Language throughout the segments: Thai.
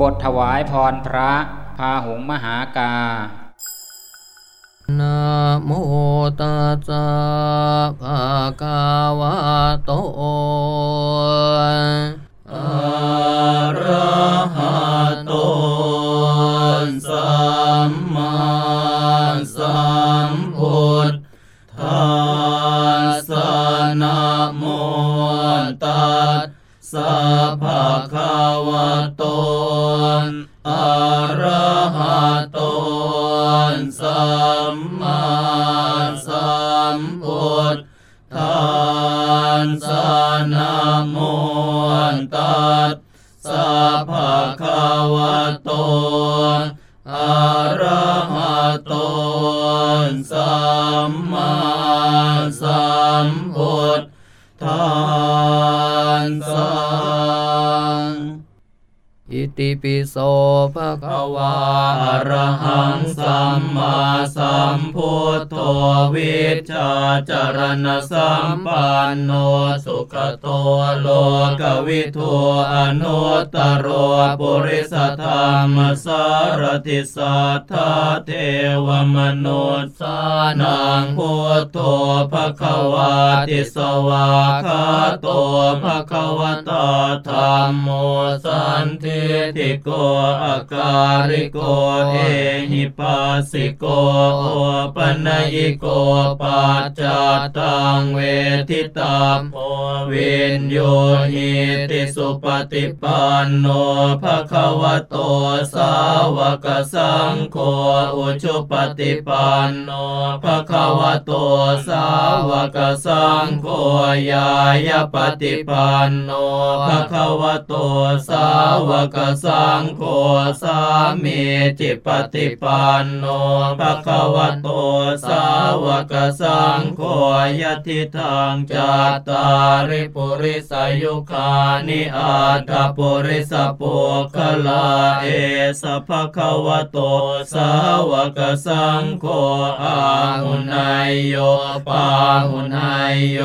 บทถวายพรพระ พาหุงมหากานะโมตัสสะภะคะวะโตอะระ อะระ ติปิโสภะคะวาอะระหังสัมมาสัมพุทโธวิชชาจารณสัมปันโนสุขโตโลกวิทูอนุตตรโปุริสธรรมสารติสัทธาเทวมนุษสานังพุทโธภะคะวาติสวาคาโตภะคะวตาธรรมโมสันติติโกอาการิโกเอหิปัสสิโกโอ ปัญญิโกปัจจตังเวทิตาโมวินโยหิติสุปฏิปันโนภะคะวะโตสาวกสังโฆอุชุปฏิปันโนภะคะวะโตสาวกสังโฆยายาปฏิปันโนภะคะวะโตสาวกสังโฆสามีจิปฏิปันโนภะคะวะโตสาวกสังโฆยะทิทางจัตตาริปุริสายุคานิอาตปุริสปุคลาเอสภคะวโตสาวกสังโฆอาหุนายโยปาหุนายโย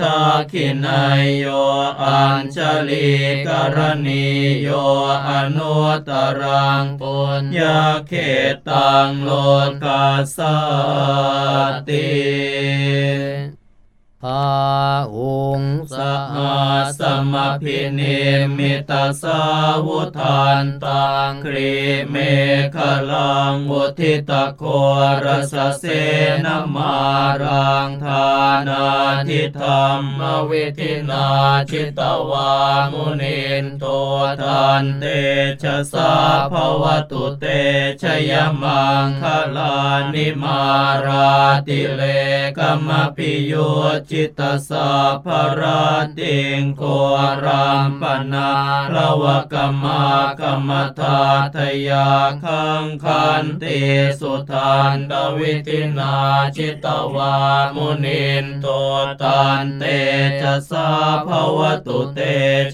ทักขินายโยอัญชลีกรณีโยอนุตตรังปุญญาเขตังโลกาสาติภาหัส มพินิมิตาสาวุทานตังครีเมฆลังวุทิตโครสเสนมารังทานาทิธรรมวิธินาชิตวามุนินโตทันเตชะสาภวตุเตชยมังคลานิมาราติเลกมปิโยจิตตสาภราติงโครามปนาระวกมากรรมทาทยาคังคันติสุทานดวิตินาชิตวามุนินโตตันเตจะสาภวตุเต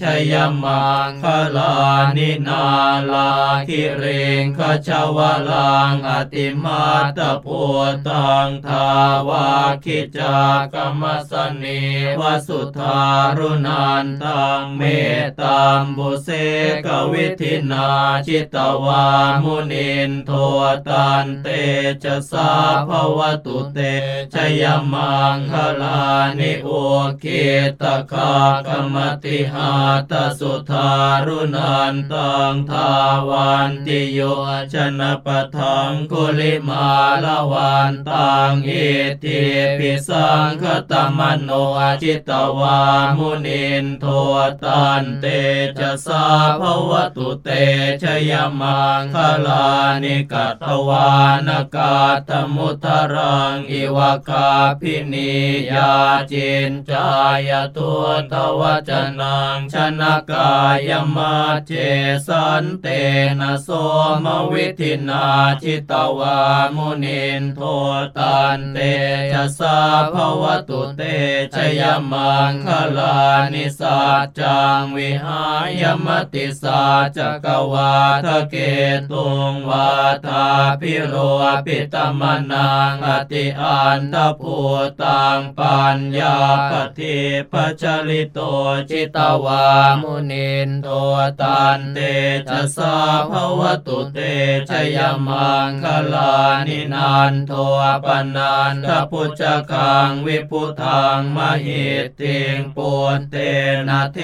ชยมังคลานินาลาคิเรงขชาวลังอติมาตพุตังทาวาคิจากรรมสนีวสุธารุนันตังเมตตามบุเสกวิธินาชิตวามุนินโทตันเตชะสา ภะวะตุเต ชะยะมังคะลานิ อุกขิตตะขัคคะมะติหัตถะสุทารุณันตัง ธาวันติโยชะนะปะถังคุลิมาละวันตัง อิทธีภิสังขะตะมะโน ชิตะวามุนินโทตันเตชะสา ภะวะตุเต ชะยะมังคะลานิกัตวานะ กัฏฐะมุทะรังอิวะ คัพภินียาจิญจายะ ทุฏฐะวะจะนัง ชะนะกายะมัชเฌ สันเตนะโสมะวิธินาชิตะวามุนินโทตันเตชะสาภวตุเตชยมังคลานิสัจจังวิหายมติสัจกวาทะเกตุงวาทาพิโรปิตมนังอติอันทภูตังปัญญาปฏิปัจลิโตจิตวามุนินโทตันเตชะสาภวตุเตชยมังคะลานินันโทปะนันทะภุชะคังวิพุธัง มะหิทธิงปุตเตนะเถ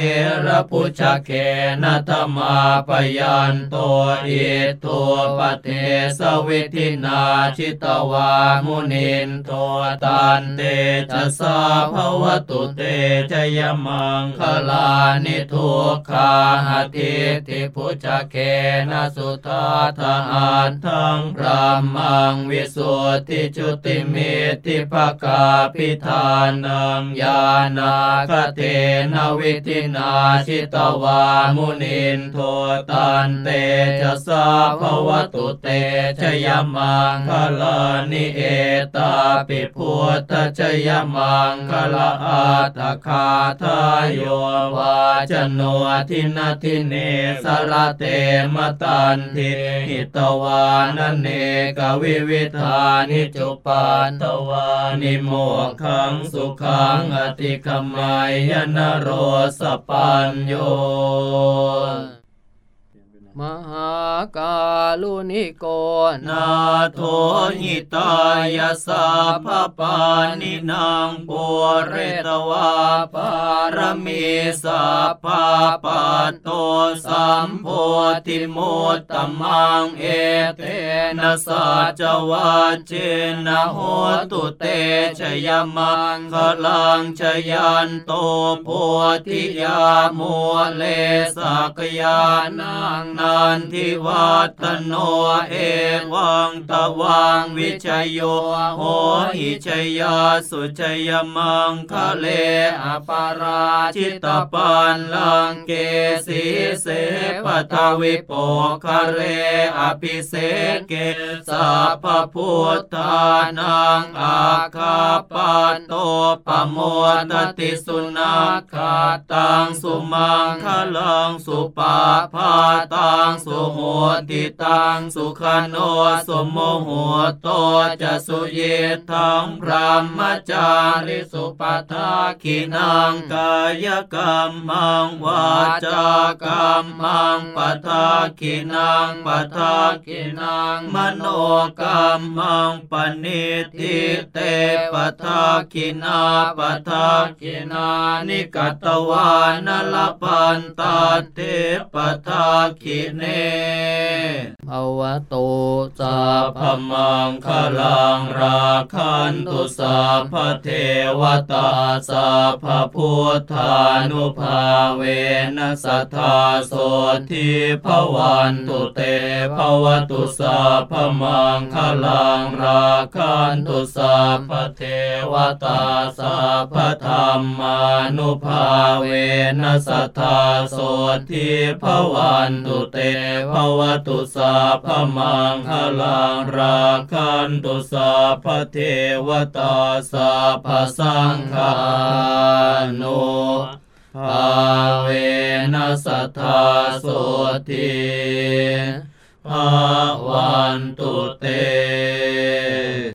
ระภุชะเคนะ ทะมาปะยันโตอิทธูปะเทสะวิธินาชิตะวามุนินโทตันเตชะสา ภะวะตุเต ชะยะมังคะลานิทุคคาหติติพุจเคนะสุทาทานทั้งระมังวิสุทธิจุติเมติภกาพิธานังญาณาคเทนวิตินาชิตวามุนินโทตันเตจะสาภวตุเตชยมังคลานิเอตาปิพุทธชยมังคลาอาตคาทายโยวาจโนทินาทิเนสรเตมตันทิหิตวานเนกวิวิธานิจุปันตวานิโมขังสุขังอติคมายนโรสปัญโย มหากาลุนิโกนาโทหิตายาสาพปานินางปุเรตวาปารมีสัพพาปัตโตสัมโพธิมุตตมังเอเตนะสัจวัจเจนะโหตุเตชยมังคลังชยันโตโพธิยามัวเลสักยานังนันทิวัตโนเอวังตวังวิชยโยโหหิชยาสุชยมังคะเลอปาราชิตปันลังเกสีเสปทวิโปคะเรอภิเสเกสัพพพุทธานังอาคาปันโตปโมตติสุนัขคาตังสุมังคลังสุปาพาตังสุโหติตังสุขโนสมโมโหโตจะสุเยทังพรหมจาริสุปัทาคินังกายกรรมังวาจากรรมังปัทาคินังปัทาคินังมโนกรรมังปณิทิเตปัทาคินาปัทาคินานิกตวานลปันตาเทปทาคิเน ภวโตสัพพมังคลังราคันตุสัพพเทวตาสัพพพุทธานุภาเวนัสทธาโสทิภวันตุเตภวตุสัพพมังคลังราคันตุสัพพเทวตาสัพพธรรมานุภาเวนัสทธาโสทิภวันตุเตภวตุสัพพมังคลังราคันตุสาพเทวตาสาพสังฆานุภาเวนัสทธาโสทิภาวันตุเต